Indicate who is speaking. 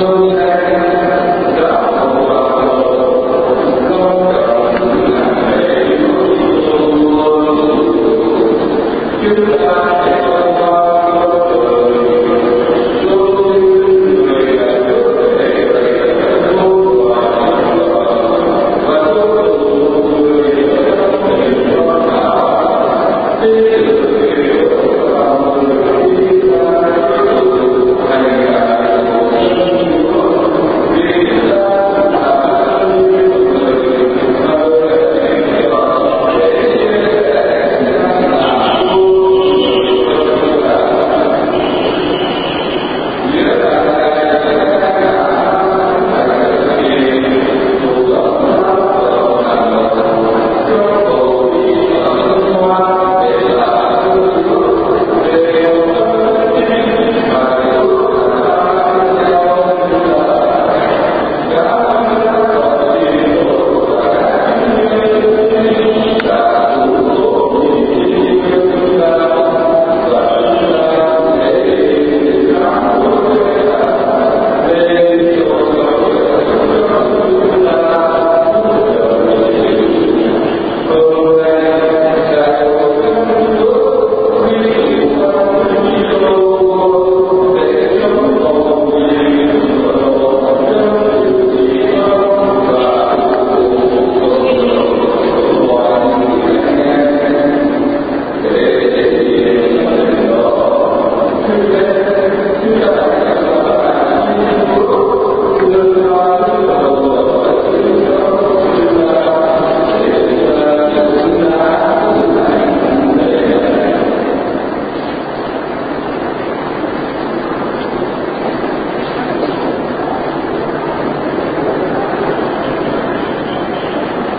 Speaker 1: ¡Gracias!